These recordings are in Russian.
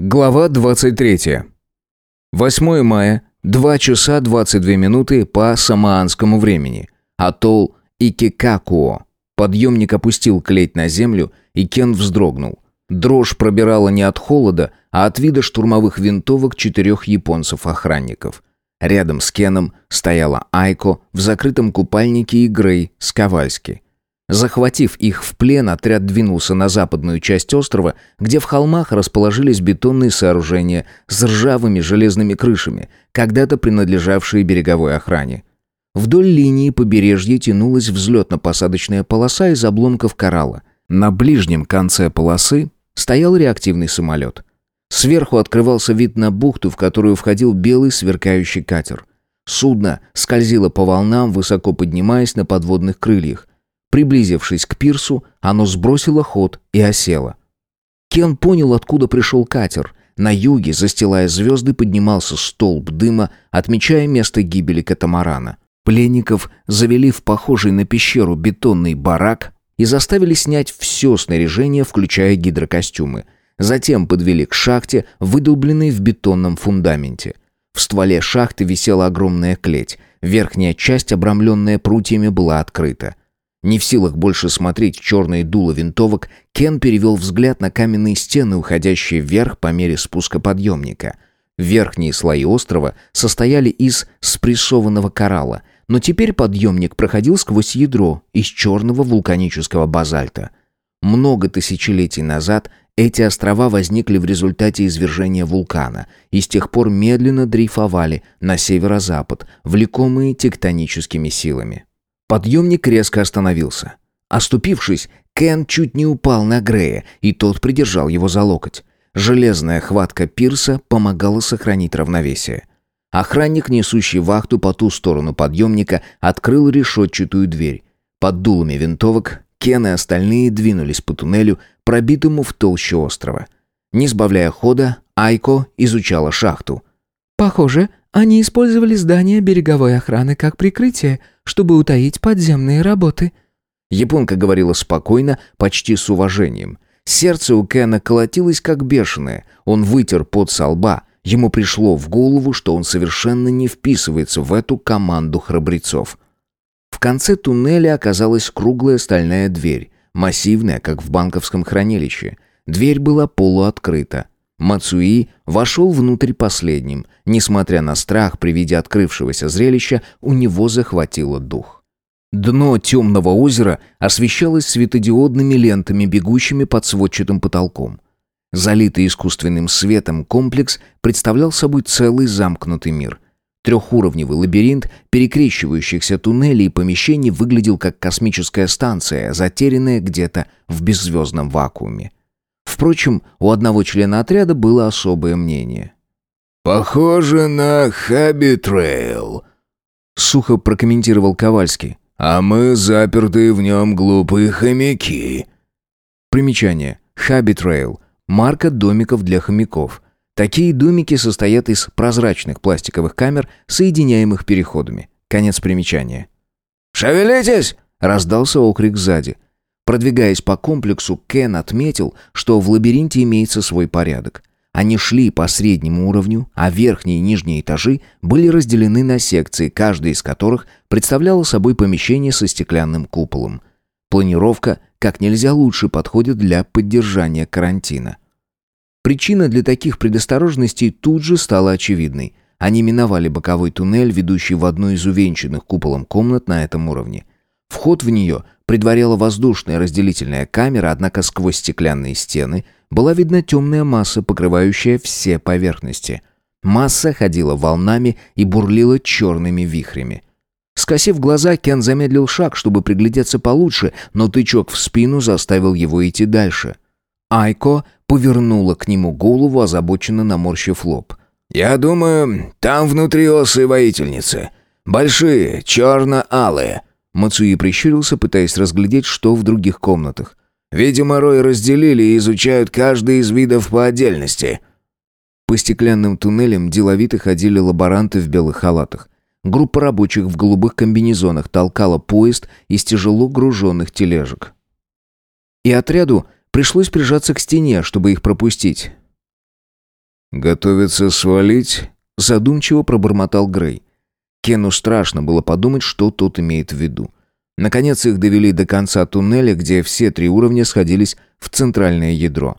Глава 23. 8 мая, 2 часа 22 минуты по самоанскому времени. Атолл Икикакуо. Подъемник опустил клеть на землю, и Кен вздрогнул. Дрожь пробирала не от холода, а от вида штурмовых винтовок четырех японцев-охранников. Рядом с Кеном стояла Айко в закрытом купальнике и Грей с Ковальски. Захватив их в плен, отряд двинулся на западную часть острова, где в холмах расположились бетонные сооружения с ржавыми железными крышами, когда-то принадлежавшие береговой охране. Вдоль линии побережья тянулась взлетно-посадочная полоса из обломков коралла. На ближнем конце полосы стоял реактивный самолет. Сверху открывался вид на бухту, в которую входил белый сверкающий катер. Судно скользило по волнам, высоко поднимаясь на подводных крыльях. Приблизившись к пирсу, оно сбросило ход и осело. Кен понял, откуда пришел катер. На юге, застилая звезды, поднимался столб дыма, отмечая место гибели катамарана. Пленников завели в похожий на пещеру бетонный барак и заставили снять все снаряжение, включая гидрокостюмы. Затем подвели к шахте, выдолбленной в бетонном фундаменте. В стволе шахты висела огромная клеть. Верхняя часть, обрамленная прутьями, была открыта. Не в силах больше смотреть черные дула винтовок, Кен перевел взгляд на каменные стены, уходящие вверх по мере спуска подъемника. Верхние слои острова состояли из спрессованного коралла, но теперь подъемник проходил сквозь ядро из черного вулканического базальта. Много тысячелетий назад эти острова возникли в результате извержения вулкана и с тех пор медленно дрейфовали на северо-запад, влекомые тектоническими силами. Подъемник резко остановился. Оступившись, Кен чуть не упал на Грея, и тот придержал его за локоть. Железная хватка пирса помогала сохранить равновесие. Охранник, несущий вахту по ту сторону подъемника, открыл решетчатую дверь. Под дулами винтовок Кен и остальные двинулись по туннелю, пробитому в толще острова. Не сбавляя хода, Айко изучала шахту. «Похоже, они использовали здание береговой охраны как прикрытие, чтобы утаить подземные работы. Японка говорила спокойно, почти с уважением. Сердце у Кена колотилось как бешеное. Он вытер пот со лба. Ему пришло в голову, что он совершенно не вписывается в эту команду храбрецов. В конце туннеля оказалась круглая стальная дверь, массивная, как в банковском хранилище. Дверь была полуоткрыта. Мацуи вошел внутрь последним. Несмотря на страх при виде открывшегося зрелища, у него захватило дух. Дно темного озера освещалось светодиодными лентами, бегущими под сводчатым потолком. Залитый искусственным светом комплекс представлял собой целый замкнутый мир. Трехуровневый лабиринт перекрещивающихся туннелей и помещений выглядел как космическая станция, затерянная где-то в беззвездном вакууме. Впрочем, у одного члена отряда было особое мнение. «Похоже на Хаби-трейл», — сухо прокомментировал Ковальский. «А мы запертые в нем глупые хомяки». Примечание. Хаби-трейл. Марка домиков для хомяков. Такие домики состоят из прозрачных пластиковых камер, соединяемых переходами. Конец примечания. «Шевелитесь!» — раздался окрик сзади. Продвигаясь по комплексу, Кен отметил, что в лабиринте имеется свой порядок. Они шли по среднему уровню, а верхние и нижние этажи были разделены на секции, каждая из которых представляла собой помещение со стеклянным куполом. Планировка как нельзя лучше подходит для поддержания карантина. Причина для таких предосторожностей тут же стала очевидной. Они миновали боковой туннель, ведущий в одну из увенчанных куполом комнат на этом уровне. Вход в нее предваряла воздушная разделительная камера, однако сквозь стеклянные стены была видна темная масса, покрывающая все поверхности. Масса ходила волнами и бурлила черными вихрями. Скосив глаза, Кен замедлил шаг, чтобы приглядеться получше, но тычок в спину заставил его идти дальше. Айко повернула к нему голову, озабоченно наморщив лоб. «Я думаю, там внутри осы воительницы. Большие, черно-алые. Мацуи прищурился, пытаясь разглядеть, что в других комнатах. «Видимо, Рой разделили и изучают каждый из видов по отдельности». По стеклянным туннелям деловито ходили лаборанты в белых халатах. Группа рабочих в голубых комбинезонах толкала поезд из тяжело груженных тележек. И отряду пришлось прижаться к стене, чтобы их пропустить. Готовится свалить?» Задумчиво пробормотал Грей. Кену страшно было подумать, что тот имеет в виду. Наконец их довели до конца туннеля, где все три уровня сходились в центральное ядро.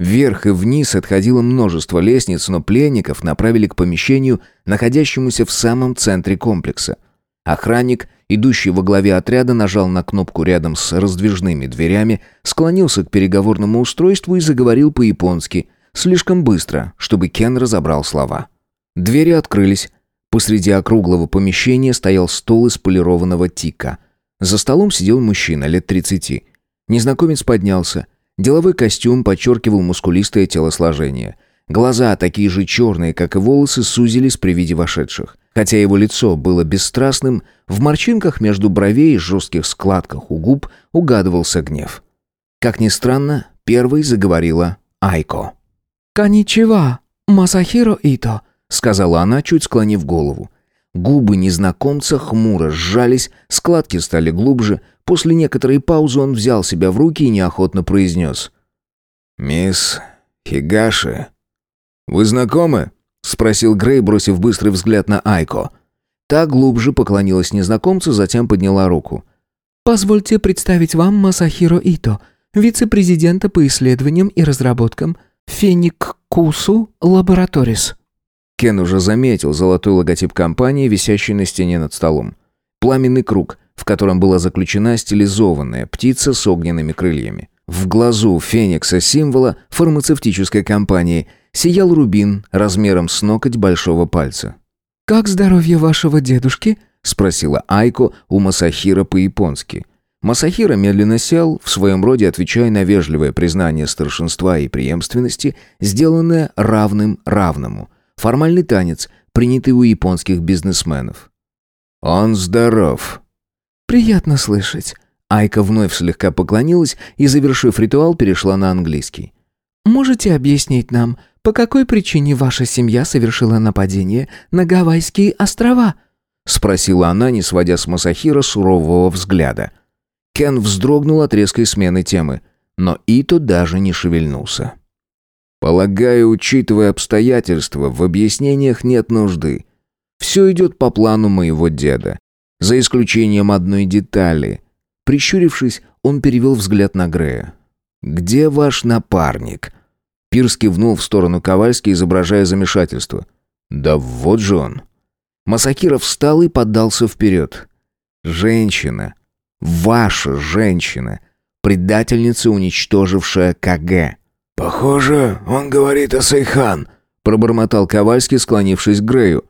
Вверх и вниз отходило множество лестниц, но пленников направили к помещению, находящемуся в самом центре комплекса. Охранник, идущий во главе отряда, нажал на кнопку рядом с раздвижными дверями, склонился к переговорному устройству и заговорил по-японски, слишком быстро, чтобы Кен разобрал слова. Двери открылись. Посреди округлого помещения стоял стол из полированного тика. За столом сидел мужчина лет тридцати. Незнакомец поднялся. Деловой костюм подчеркивал мускулистое телосложение. Глаза, такие же черные, как и волосы, сузились при виде вошедших. Хотя его лицо было бесстрастным, в морщинках между бровей и жестких складках у губ угадывался гнев. Как ни странно, первой заговорила Айко. «Коничева, Масахиро Ито», — сказала она, чуть склонив голову. Губы незнакомца хмуро сжались, складки стали глубже. После некоторой паузы он взял себя в руки и неохотно произнес. «Мисс Хигаши, вы знакомы?» — спросил Грей, бросив быстрый взгляд на Айко. Та глубже поклонилась незнакомцу, затем подняла руку. «Позвольте представить вам Масахиро Ито, вице-президента по исследованиям и разработкам Феник Кусу Лабораторис». Кен уже заметил золотой логотип компании, висящий на стене над столом. Пламенный круг, в котором была заключена стилизованная птица с огненными крыльями. В глазу феникса символа фармацевтической компании сиял рубин размером с ноготь большого пальца. «Как здоровье вашего дедушки?» — спросила Айко у Масахира по-японски. Масахира медленно сел, в своем роде отвечая на вежливое признание старшинства и преемственности, сделанное равным равному — Формальный танец, принятый у японских бизнесменов. «Он здоров». «Приятно слышать». Айка вновь слегка поклонилась и, завершив ритуал, перешла на английский. «Можете объяснить нам, по какой причине ваша семья совершила нападение на Гавайские острова?» Спросила она, не сводя с Масахира сурового взгляда. Кен вздрогнул от резкой смены темы, но Ито даже не шевельнулся. Полагаю, учитывая обстоятельства, в объяснениях нет нужды. Все идет по плану моего деда. За исключением одной детали. Прищурившись, он перевел взгляд на Грея. «Где ваш напарник?» Пирс кивнул в сторону Ковальски, изображая замешательство. «Да вот же он!» Масахиро встал и подался вперед. «Женщина. Ваша женщина. Предательница, уничтожившая «Кагэ». «Похоже, он говорит о Сейхан», — пробормотал Ковальский, склонившись к Грею.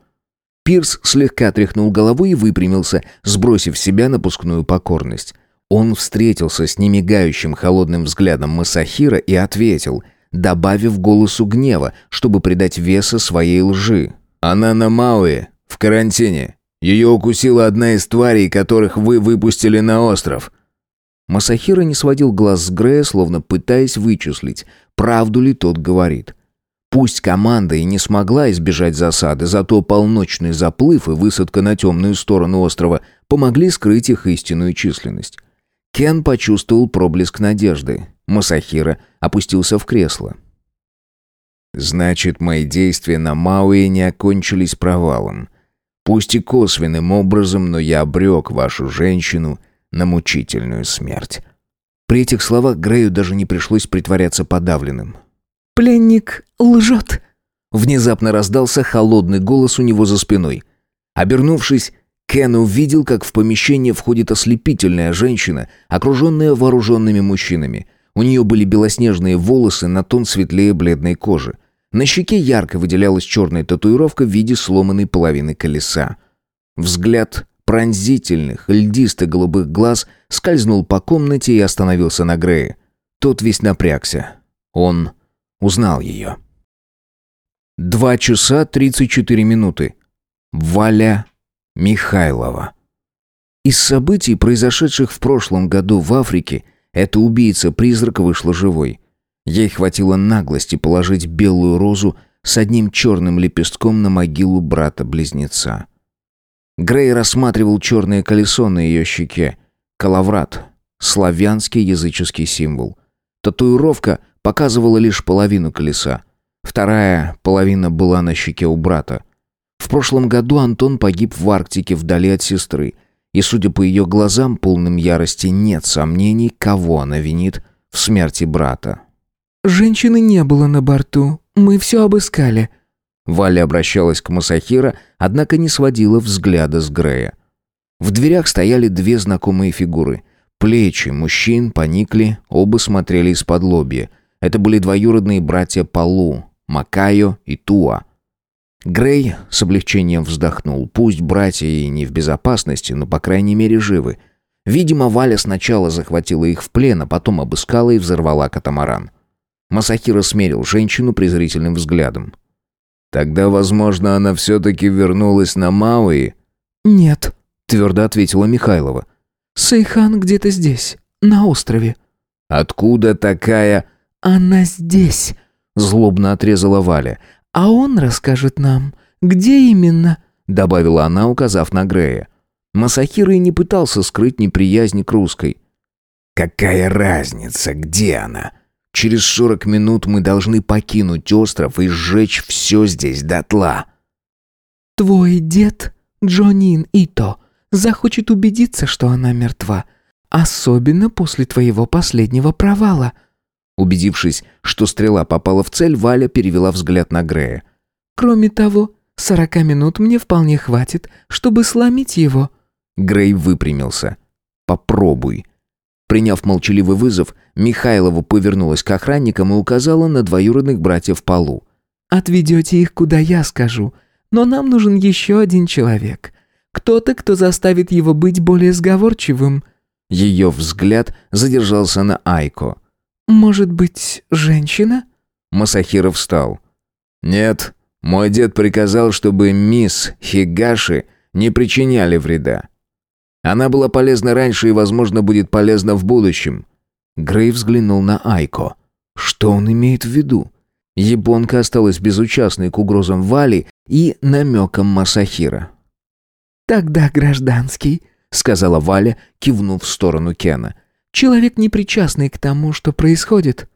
Пирс слегка тряхнул головой и выпрямился, сбросив с себя напускную покорность. Он встретился с немигающим холодным взглядом Масахиро и ответил, добавив голосу гнева, чтобы придать веса своей лжи. «Она на Мауэ, в карантине. Ее укусила одна из тварей, которых вы выпустили на остров». Масахира не сводил глаз с Грея, словно пытаясь вычислить, правду ли тот говорит. Пусть команда и не смогла избежать засады, зато полночный заплыв и высадка на темную сторону острова помогли скрыть их истинную численность. Кен почувствовал проблеск надежды. Масахира опустился в кресло. «Значит, мои действия на Мауи не окончились провалом. Пусть и косвенным образом, но я обрек вашу женщину на мучительную смерть. При этих словах Грею даже не пришлось притворяться подавленным. «Пленник лжет!» Внезапно раздался холодный голос у него за спиной. Обернувшись, Кен увидел, как в помещение входит ослепительная женщина, окруженная вооруженными мужчинами. У нее были белоснежные волосы на тон светлее бледной кожи. На щеке ярко выделялась черная татуировка в виде сломанной половины колеса. Взгляд пронзительных, льдисто-голубых глаз скользнул по комнате и остановился на Грее. Тот весь напрягся. Он узнал ее. Два часа тридцать четыре минуты. Валя Михайлова. Из событий, произошедших в прошлом году в Африке, эта убийца-призрак вышла живой. Ей хватило наглости положить белую розу с одним черным лепестком на могилу брата-близнеца. Грей рассматривал черное колесо на ее щеке. Калаврат. Славянский языческий символ. Татуировка показывала лишь половину колеса. Вторая половина была на щеке у брата. В прошлом году Антон погиб в Арктике вдали от сестры. И, судя по ее глазам, полным ярости, нет сомнений, кого она винит в смерти брата. «Женщины не было на борту. Мы все обыскали». Валя обращалась к Масахира, однако не сводила взгляда с Грея. В дверях стояли две знакомые фигуры. Плечи мужчин поникли, оба смотрели из-под лобья. Это были двоюродные братья Палу, Макайо и Туа. Грей с облегчением вздохнул. Пусть братья и не в безопасности, но, по крайней мере, живы. Видимо, Валя сначала захватила их в плен, а потом обыскала и взорвала катамаран. Масахира смерил женщину презрительным взглядом. «Тогда, возможно, она все-таки вернулась на Мауи?» «Нет», — твердо ответила Михайлова. «Сейхан где-то здесь, на острове». «Откуда такая...» «Она здесь», — злобно отрезала Валя. «А он расскажет нам, где именно», — добавила она, указав на Грея. Масахира и не пытался скрыть неприязнь к русской. «Какая разница, где она? Через сорок минут мы должны покинуть остров и сжечь все здесь дотла». «Твой дед, Джонин Ито, захочет убедиться, что она мертва, особенно после твоего последнего провала». Убедившись, что стрела попала в цель, Валя перевела взгляд на Грея. «Кроме того, сорока минут мне вполне хватит, чтобы сломить его». Грей выпрямился. «Попробуй». Приняв молчаливый вызов, Михайлова повернулась к охранникам и указала на двоюродных братьев Полу. «Отведете их, куда я скажу, но нам нужен еще один человек. Кто-то, кто заставит его быть более сговорчивым». Ее взгляд задержался на Айко. «Может быть, женщина?» Масахиров встал. «Нет, мой дед приказал, чтобы мисс Хигаши не причиняли вреда. Она была полезна раньше и, возможно, будет полезна в будущем». Грей взглянул на Айко. Что он имеет в виду? Японка осталась безучастной к угрозам Вали и намекам Масахира. «Тогда гражданский», — сказала Валя, кивнув в сторону Кена. Человек непричастный к тому, что происходит».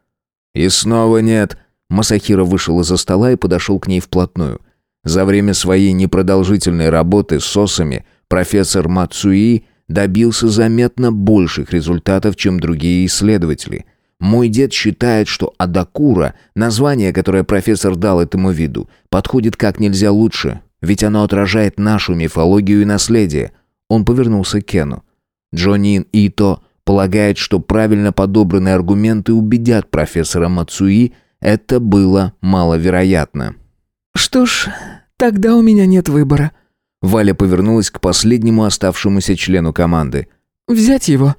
«И снова нет». Масахира вышел из-за стола и подошел к ней вплотную. За время своей непродолжительной работы с сосами профессор Мацуи добился заметно больших результатов, чем другие исследователи. Мой дед считает, что Адакура, название, которое профессор дал этому виду, подходит как нельзя лучше, ведь оно отражает нашу мифологию и наследие. Он повернулся к Кену. Джонин Ито Полагает, что правильно подобранные аргументы убедят профессора Мацуи, это было маловероятно. «Что ж, тогда у меня нет выбора». Валя повернулась к последнему оставшемуся члену команды. «Взять его».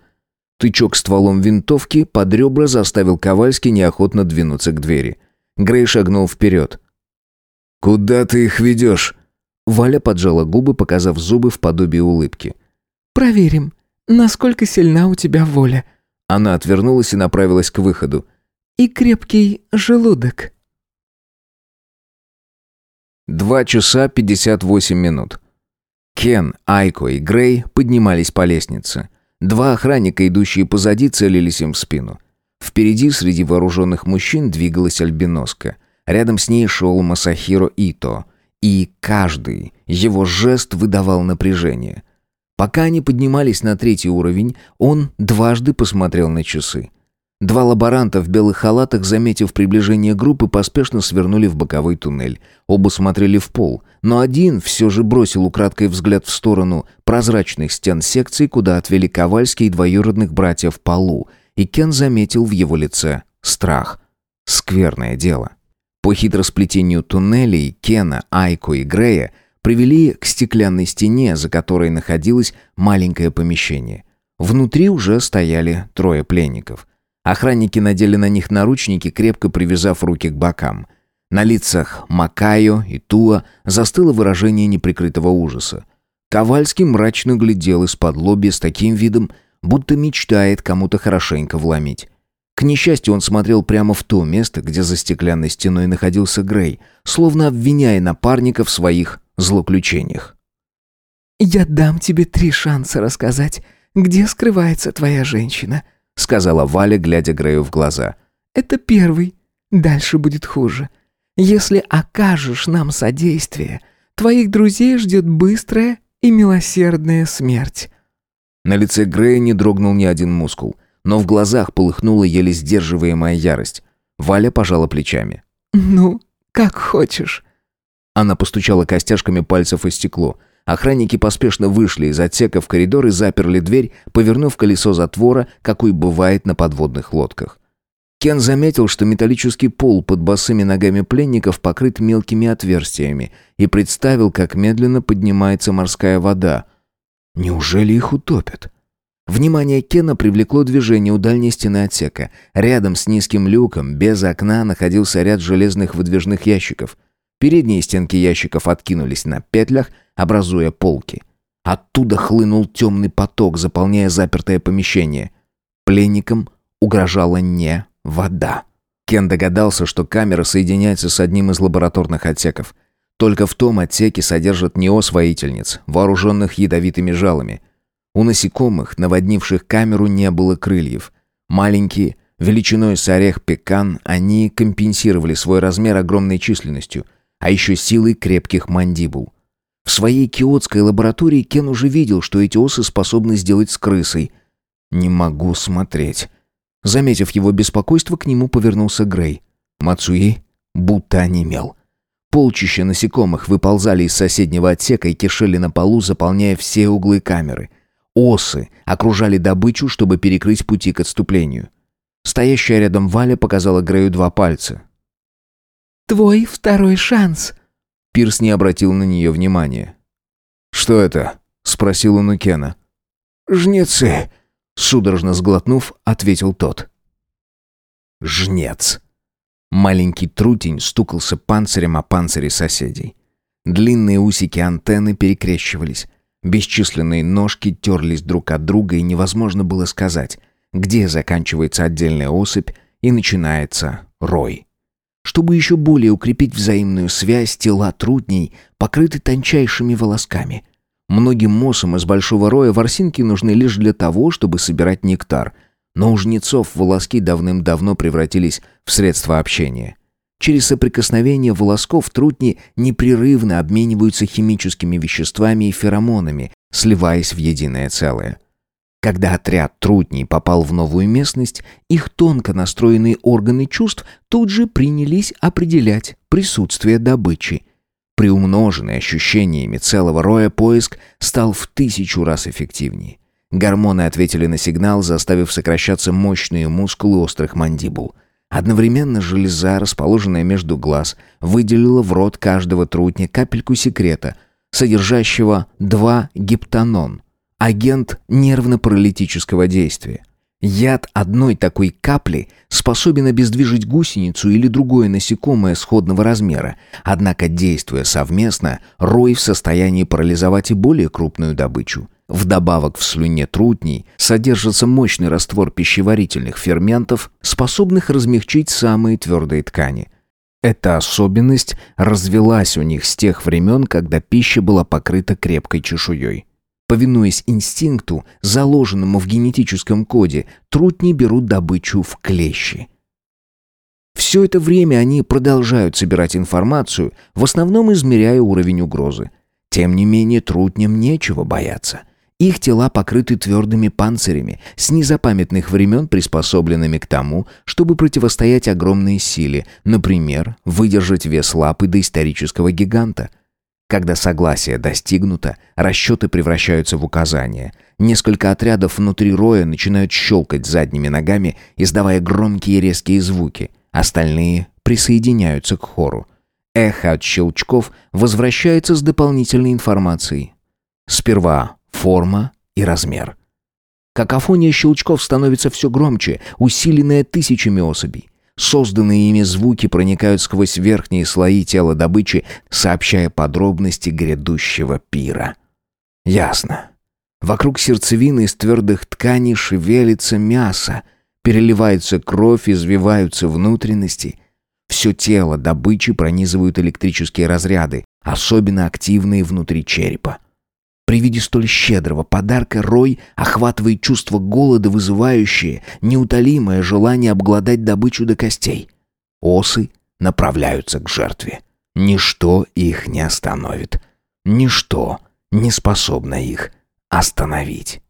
Тычок стволом винтовки под ребра заставил Ковальский неохотно двинуться к двери. Грей шагнул вперед. «Куда ты их ведешь?» Валя поджала губы, показав зубы в подобии улыбки. «Проверим. Насколько сильна у тебя воля?» Она отвернулась и направилась к выходу. «И крепкий желудок». Два часа пятьдесят восемь минут. Кен, Айко и Грей поднимались по лестнице. Два охранника, идущие позади, целились им в спину. Впереди среди вооруженных мужчин двигалась альбиноска. Рядом с ней шел Масахиро Ито. И каждый его жест выдавал напряжение. Пока они поднимались на третий уровень, он дважды посмотрел на часы. Два лаборанта в белых халатах, заметив приближение группы, поспешно свернули в боковой туннель. Оба смотрели в пол, но один все же бросил украдкой взгляд в сторону прозрачных стен секции, куда отвели Ковальский и двоюродных братьев Полу, и Кен заметил в его лице страх. Скверное дело. По хитросплетению туннелей Кена, Айко и Грея – привели к стеклянной стене, за которой находилось маленькое помещение. Внутри уже стояли трое пленников. Охранники надели на них наручники, крепко привязав руки к бокам. На лицах Макайо и Туа застыло выражение неприкрытого ужаса. Ковальский мрачно глядел из-под лоби с таким видом, будто мечтает кому-то хорошенько вломить. К несчастью, он смотрел прямо в то место, где за стеклянной стеной находился Грей, словно обвиняя напарника в своих злоключениях. «Я дам тебе три шанса рассказать, где скрывается твоя женщина», сказала Валя, глядя Грею в глаза. «Это первый. Дальше будет хуже. Если окажешь нам содействие, твоих друзей ждет быстрая и милосердная смерть». На лице Грея не дрогнул ни один мускул, но в глазах полыхнула еле сдерживаемая ярость. Валя пожала плечами. «Ну, как хочешь». Она постучала костяшками пальцев о стекло. Охранники поспешно вышли из отсека в коридор и заперли дверь, повернув колесо затвора, какой бывает на подводных лодках. Кен заметил, что металлический пол под босыми ногами пленников покрыт мелкими отверстиями, и представил, как медленно поднимается морская вода. Неужели их утопят? Внимание Кена привлекло движение у дальней стены отсека. Рядом с низким люком, без окна, находился ряд железных выдвижных ящиков. Передние стенки ящиков откинулись на петлях, образуя полки. Оттуда хлынул темный поток, заполняя запертое помещение. Пленникам угрожала не вода. Кен догадался, что камера соединяется с одним из лабораторных отсеков. Только в том отсеке содержат неос-воительниц, вооруженных ядовитыми жалами. У насекомых, наводнивших камеру, не было крыльев. Маленькие, величиной с орех пекан, они компенсировали свой размер огромной численностью, а еще силой крепких мандибул. В своей киотской лаборатории Кен уже видел, что эти осы способны сделать с крысой. «Не могу смотреть». Заметив его беспокойство, к нему повернулся Грей. Мацуи будто онемел. Полчища насекомых выползали из соседнего отсека и кишели на полу, заполняя все углы камеры. Осы окружали добычу, чтобы перекрыть пути к отступлению. Стоящая рядом Валя показала Грею два пальца. «Твой второй шанс», Пирс не обратил на нее внимания. «Что это?» — спросил он у Кена. «Жнецы», — судорожно сглотнув, ответил тот. «Жнец». Маленький трутень стукался панцирем о панцире соседей. Длинные усики антенны перекрещивались. Бесчисленные ножки терлись друг от друга, и невозможно было сказать, где заканчивается отдельная особь и начинается рой. Чтобы еще более укрепить взаимную связь, тела трудней покрыты тончайшими волосками. Многим мосам из большого роя ворсинки нужны лишь для того, чтобы собирать нектар. Но у жнецов волоски давным-давно превратились в средство общения. Через соприкосновение волосков трутни непрерывно обмениваются химическими веществами и феромонами, сливаясь в единое целое. Когда отряд трутней попал в новую местность, их тонко настроенные органы чувств тут же принялись определять присутствие добычи. Приумноженный ощущениями целого роя поиск стал в тысячу раз эффективнее. Гормоны ответили на сигнал, заставив сокращаться мощные мускулы острых мандибул. Одновременно железа, расположенная между глаз, выделила в рот каждого трутня капельку секрета, содержащего 2 гиптанон, агент нервно-паралитического действия. Яд одной такой капли способен обездвижить гусеницу или другое насекомое сходного размера, однако, действуя совместно, рой в состоянии парализовать и более крупную добычу. Вдобавок в слюне трутней содержится мощный раствор пищеварительных ферментов, способных размягчить самые твердые ткани. Эта особенность развелась у них с тех времен, когда пища была покрыта крепкой чешуей. Повинуясь инстинкту, заложенному в генетическом коде, трутни берут добычу в клещи. Все это время они продолжают собирать информацию, в основном измеряя уровень угрозы. Тем не менее, трутням нечего бояться. Их тела покрыты твердыми панцирями, с незапамятных времен приспособленными к тому, чтобы противостоять огромной силе, например, выдержать вес лапы доисторического гиганта – когда согласие достигнуто, расчеты превращаются в указания. Несколько отрядов внутри роя начинают щелкать задними ногами, издавая громкие резкие звуки. Остальные присоединяются к хору. Эхо от щелчков возвращается с дополнительной информацией. Сперва форма и размер. Какофония щелчков становится все громче, усиленная тысячами особей. Созданные ими звуки проникают сквозь верхние слои тела добычи, сообщая подробности грядущего пира. Ясно. Вокруг сердцевины из твердых тканей шевелится мясо, переливается кровь, извиваются внутренности. Все тело добычи пронизывают электрические разряды, особенно активные внутри черепа. При виде столь щедрого подарка Рой охватывает чувство голода, вызывающее неутолимое желание обглодать добычу до костей. Осы направляются к жертве. Ничто их не остановит. Ничто не способно их остановить.